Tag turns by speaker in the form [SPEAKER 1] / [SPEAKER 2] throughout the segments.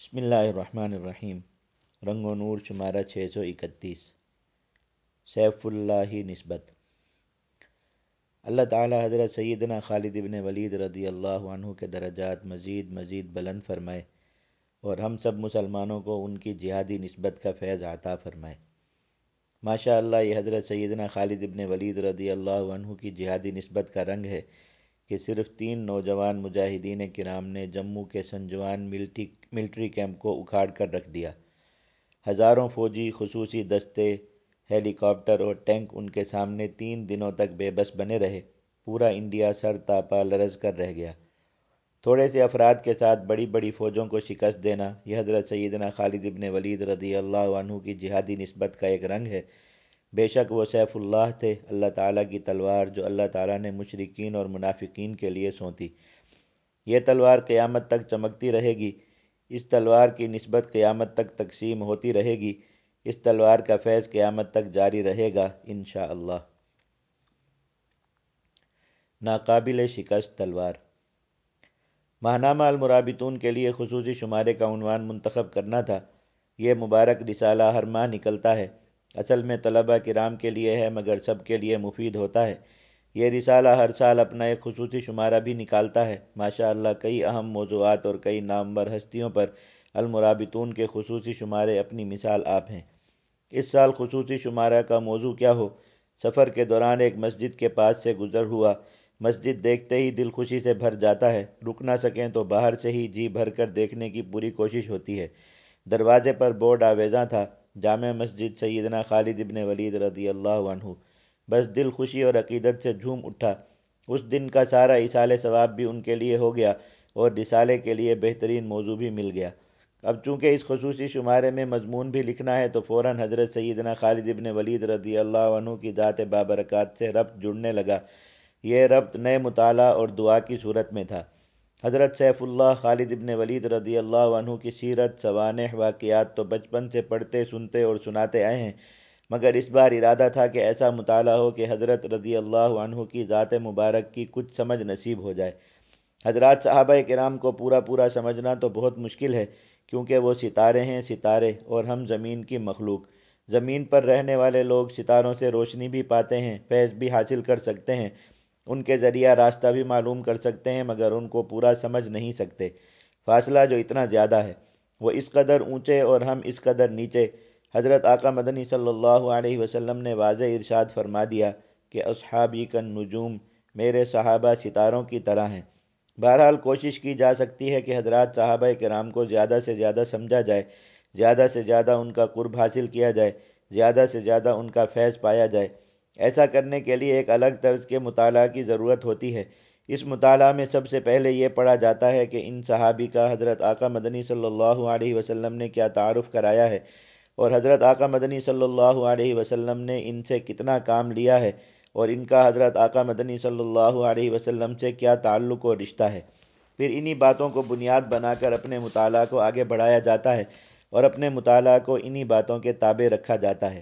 [SPEAKER 1] بسم اللہ الرحمن الرحیم۔ رنگ و نور شمارہ چھ سو اکتیس۔ سیف اللہ نسبت۔ اللہ تعالی حضرت سیدنا خالد ابن ولید رضی اللہ عنہ کے درجات مزید مزید بلند فرمائے اور ہم سب مسلمانوں کو ان کی جہادی نسبت کا فیض عطا فرمائے۔ ماشاء اللہ یہ حضرت سیدنا خالد ابن ولید رضی اللہ عنہ کی جہادی نسبت کا رنگ ہے۔ کہ صرف تین نوجوان مجاہدین کرام نے جموں کے سنجوان ملٹی ملٹری کیمپ کو اکھاڑ کر رکھ دیا۔ ہزاروں فوجی خصوصی دستے ہیلی کاپٹر اور ٹینک ان کے سامنے تین دنوں تک بے بس بنے رہے۔ پورا انڈیا سر تاپا لرز کر رہ گیا۔ تھوڑے سے افراد کے ساتھ بڑی بڑی فوجوں کو شکست دینا، یہ حضرت سیدنا خالد ابن ولید رضی اللہ عنہ کی جہادی نسبت کا ایک رنگ ہے۔ بے شک وہ سیف اللہ تھے، اللہ تعالیٰ کی تلوار جو اللہ تعالیٰ نے مشرقین اور منافقین کے لیے سونتی۔ یہ تلوار قیامت تک چمکتی رہے گی، اس تلوار کی نسبت قیامت تک تقسیم ہوتی رہے گی، اس تلوار کا فیض قیامت تک جاری رہے گا انشاءاللہ۔ ناقابل شکست تلوار۔ ماہنامہ المرابطون کے لیے خصوصی شمارے کا عنوان منتخب کرنا تھا۔ یہ مبارک رسالہ ہر ماہ نکلتا ہے۔ اصل میں طلبہ کرام کے لیے ہے مگر سب کے لیے مفید ہوتا ہے۔ یہ رسالہ ہر سال اپنا ایک خصوصی شمارہ بھی نکالتا ہے۔ ماشاءاللہ، کئی اہم موضوعات اور کئی نامور ہستیوں پر المرابطون کے خصوصی شمارے اپنی مثال آپ ہیں۔ اس سال خصوصی شمارہ کا موضوع کیا ہو؟ سفر کے دوران ایک مسجد کے پاس سے گزر ہوا۔ مسجد دیکھتے ہی دل خوشی سے بھر جاتا ہے۔ رک نہ سکیں تو باہر سے ہی جی بھر کر دیکھنے کی پوری کوشش ہوتی ہے۔ دروازے پر بورڈ آویزاں تھا۔ جامع مسجد سیدنا خالد ابن ولید رضی اللہ عنہ۔ بس دل خوشی اور عقیدت سے جھوم اٹھا۔ اس دن کا سارا اصال ثواب بھی ان کے لیے ہو گیا اور رسالے کے لیے بہترین موضوع بھی مل گیا۔ اب چونکہ اس خصوصی شمارے میں مضمون بھی لکھنا ہے، تو فوراً حضرت سیدنا خالد ابن ولید رضی اللہ عنہ کی ذات بابرکات سے ربط جڑنے لگا۔ یہ ربط نئے مطالعہ اور دعا کی صورت میں تھا۔ حضرت سیف اللہ خالد ابن ولید رضی اللہ عنہ کی سیرت، سوانح، واقعات تو بچپن سے پڑھتے، سنتے اور سناتے آئے ہیں۔ مگر اس بار ارادہ تھا کہ ایسا مطالعہ ہو کہ حضرت رضی اللہ عنہ کی ذات مبارک کی کچھ سمجھ نصیب ہو جائے۔ حضرات صحابہ کرام کو پورا پورا سمجھنا تو بہت مشکل ہے، کیونکہ وہ ستارے ہیں، ستارے اور ہم زمین کی مخلوق۔ زمین پر رہنے والے لوگ ستاروں سے روشنی بھی پاتے ہیں، فیض بھی حاصل کر سکتے ہیں۔ ان کے ذریعہ راستہ بھی معلوم کر سکتے ہیں، مگر ان کو پورا سمجھ نہیں سکتے۔ فاصلہ جو اتنا زیادہ ہے، وہ اس قدر اونچے اور ہم اس قدر نیچے۔ حضرت آقا مدنی صلی اللہ علیہ وسلم نے واضح ارشاد فرما دیا کہ اصحابی کن نجوم میرے صحابہ ستاروں کی طرح ہیں۔ بہرحال کوشش کی جا سکتی ہے کہ حضرات صحابہ کرام کو زیادہ سے زیادہ سمجھا جائے، زیادہ سے زیادہ ان کا قرب حاصل کیا جائے، زیادہ سے زیادہ ان کا فیض پایا جائے۔ ایسا کرنے کے لیے ایک الگ طرز کے مطالعہ کی ضرورت ہوتی ہے۔ اس مطالعہ میں سب سے پہلے یہ پڑھا جاتا ہے کہ ان صحابی کا حضرت آقا مدنی صلی اللہ علیہ وسلم نے کیا تعارف کرایا ہے اور حضرت آقا مدنی صلی اللہ علیہ وسلم نے ان سے کتنا کام لیا ہے اور ان کا حضرت آقا مدنی صلی اللہ علیہ وسلم سے کیا تعلق و رشتہ ہے۔ پھر انہی باتوں کو بنیاد بنا کر اپنے مطالعہ کو آگے بڑھایا جاتا ہے اور اپنے مطالعہ کو انہی باتوں کے تابع رکھا جاتا ہے۔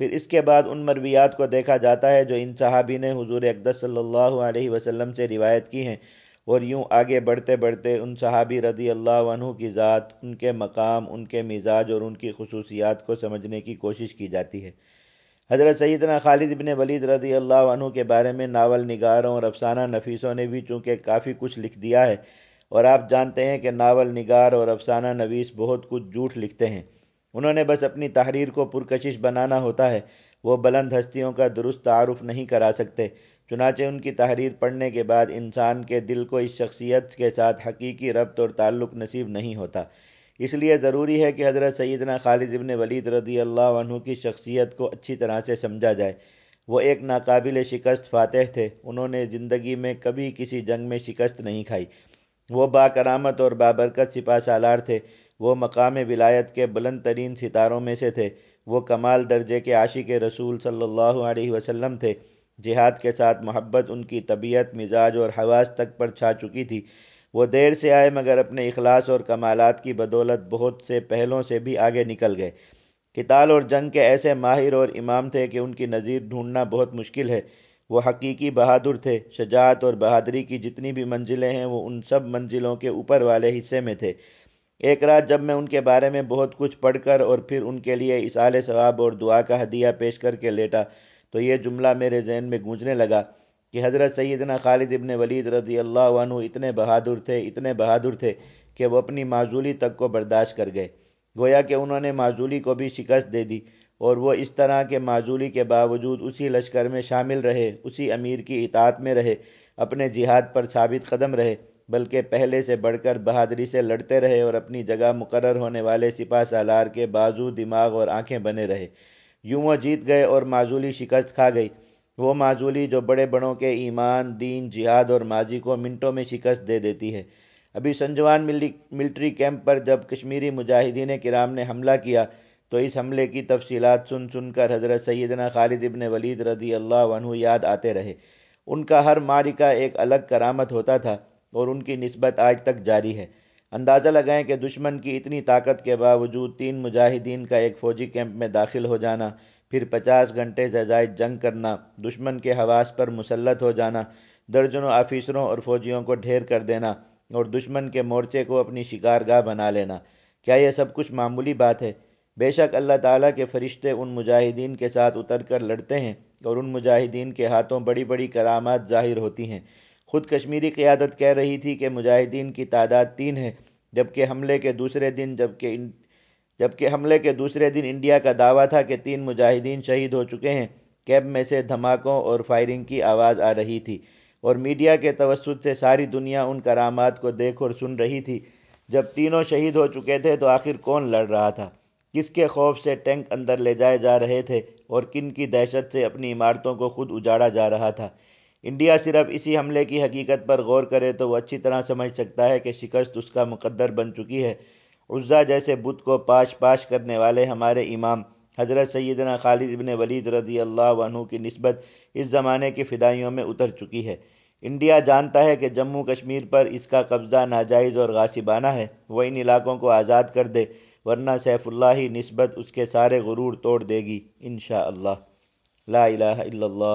[SPEAKER 1] پھر اس کے بعد ان مرویات کو دیکھا جاتا ہے جو ان صحابی نے حضور اقدس صلی اللہ علیہ وسلم سے روایت کی ہیں اور یوں آگے بڑھتے بڑھتے ان صحابی رضی اللہ عنہ کی ذات، ان کے مقام، ان کے مزاج اور ان کی خصوصیات کو سمجھنے کی کوشش کی جاتی ہے۔ حضرت سیدنا خالد ابن ولید رضی اللہ عنہ کے بارے میں ناول نگاروں اور افسانہ نفیسوں نے بھی چونکہ کافی کچھ لکھ دیا ہے اور آپ جانتے ہیں کہ ناول نگار اور افسانہ نویس بہت کچھ جھوٹ لکھتے ہیں۔ انہوں نے بس اپنی تحریر کو پرکشش بنانا ہوتا ہے۔ وہ بلند ہستیوں کا درست تعارف نہیں کرا سکتے۔ چنانچہ ان کی تحریر پڑھنے کے بعد انسان کے دل کو اس شخصیت کے ساتھ حقیقی ربط اور تعلق نصیب نہیں ہوتا۔ اس لیے ضروری ہے کہ حضرت سیدنا خالد ابن ولید رضی اللہ عنہ کی شخصیت کو اچھی طرح سے سمجھا جائے۔ وہ ایک ناقابل شکست فاتح تھے۔ انہوں نے زندگی میں کبھی کسی جنگ میں شکست نہیں کھائی۔ وہ با کرامت اور بابرکت سپاہ سالار تھے۔ وہ مقام ولایت کے بلند ترین ستاروں میں سے تھے۔ وہ کمال درجے کے عاشق رسول صلی اللہ علیہ وسلم تھے۔ جہاد کے ساتھ محبت ان کی طبیعت، مزاج اور حواس تک پر چھا چکی تھی۔ وہ دیر سے آئے مگر اپنے اخلاص اور کمالات کی بدولت بہت سے پہلوں سے بھی آگے نکل گئے۔ کتال اور جنگ کے ایسے ماہر اور امام تھے کہ ان کی نظیر ڈھونڈنا بہت مشکل ہے۔ وہ حقیقی بہادر تھے۔ شجاعت اور بہادری کی جتنی بھی منزلیں ہیں، وہ ان سب منزلوں کے اوپر والے حصے میں تھے۔ ایک رات جب میں ان کے بارے میں بہت کچھ پڑھ کر اور پھر ان کے لیے اصال ثواب اور دعا کا ہدیہ پیش کر کے لیٹا تو یہ جملہ میرے ذہن میں گونجنے لگا کہ حضرت سیدنا خالد ابن ولید رضی اللہ عنہ اتنے بہادر تھے، اتنے بہادر تھے کہ وہ اپنی معذولی تک کو برداشت کر گئے۔ گویا کہ انہوں نے معذولی کو بھی شکست دے دی اور وہ اس طرح کے معذولی کے باوجود اسی لشکر میں شامل رہے، اسی امیر کی اطاعت میں رہے، اپنے جہاد پر ثابت قدم رہے۔ بلکہ پہلے سے بڑھ کر بہادری سے لڑتے رہے اور اپنی جگہ مقرر ہونے والے سپاہ سالار کے بازو دماغ اور آنکھیں بنے رہے۔ یوں وہ جیت گئے اور معذولی شکست کھا گئی۔ وہ معذولی جو بڑے بڑوں کے ایمان، دین، جہاد اور ماضی کو منٹوں میں شکست دے دیتی ہے۔ ابھی سنجوان ملٹری کیمپ پر جب کشمیری مجاہدین کرام نے حملہ کیا تو اس حملے کی تفصیلات سن سن کر حضرت سیدنا خالد ابن ولید رضی اللہ عنہ یاد آتے رہے۔ ان کا ہر مارکہ ایک الگ کرامت ہوتا تھا۔ اور ان کی نسبت آج تک جاری ہے۔ اندازہ لگائیں کہ دشمن کی اتنی طاقت کے باوجود تین مجاہدین کا ایک فوجی کیمپ میں داخل ہو جانا، پھر پچاس گھنٹے سے زائد جنگ کرنا، دشمن کے حواس پر مسلط ہو جانا، درجنوں آفیسروں اور فوجیوں کو ڈھیر کر دینا اور دشمن کے مورچے کو اپنی شکارگاہ بنا لینا۔ کیا یہ سب کچھ معمولی بات ہے؟ بے شک اللہ تعالیٰ کے فرشتے ان مجاہدین کے ساتھ اتر کر لڑتے ہیں اور ان مجاہدین کے ہاتھوں بڑی بڑی کرامات ظاہر ہوتی ہیں۔ خود کشمیری قیادت کہہ رہی تھی کہ مجاہدین کی تعداد تین ہے، جبکہ حملے کے دوسرے دن، جبکہ جبکہ حملے کے دوسرے دن انڈیا کا دعویٰ تھا کہ تین مجاہدین شہید ہو چکے ہیں۔ کیب میں سے دھماکوں اور فائرنگ کی آواز آ رہی تھی اور میڈیا کے توسط سے ساری دنیا ان کرامات کو دیکھ اور سن رہی تھی۔ جب تینوں شہید ہو چکے تھے تو آخر کون لڑ رہا تھا؟ کس کے خوف سے ٹینک اندر لے جائے جا رہے تھے؟ اور کن کی دہشت سے اپنی عمارتوں کو خود اجاڑا جا رہا تھا؟ انڈیا صرف اسی حملے کی حقیقت پر غور کرے تو وہ اچھی طرح سمجھ سکتا ہے کہ شکست اس کا مقدر بن چکی ہے۔ عزا جیسے بت کو پاش پاش کرنے والے ہمارے امام، حضرت سیدنا خالد ابن ولید رضی اللہ عنہ کی نسبت اس زمانے کی فدائیوں میں اتر چکی ہے۔ انڈیا جانتا ہے کہ جموں کشمیر پر اس کا قبضہ ناجائز اور غاسبانہ ہے۔ وہ ان علاقوں کو آزاد کر دے، ورنہ سیف اللہ ہی نسبت اس کے سارے غرور توڑ دے گی۔ انشاءاللہ۔ لا الہ الا اللہ۔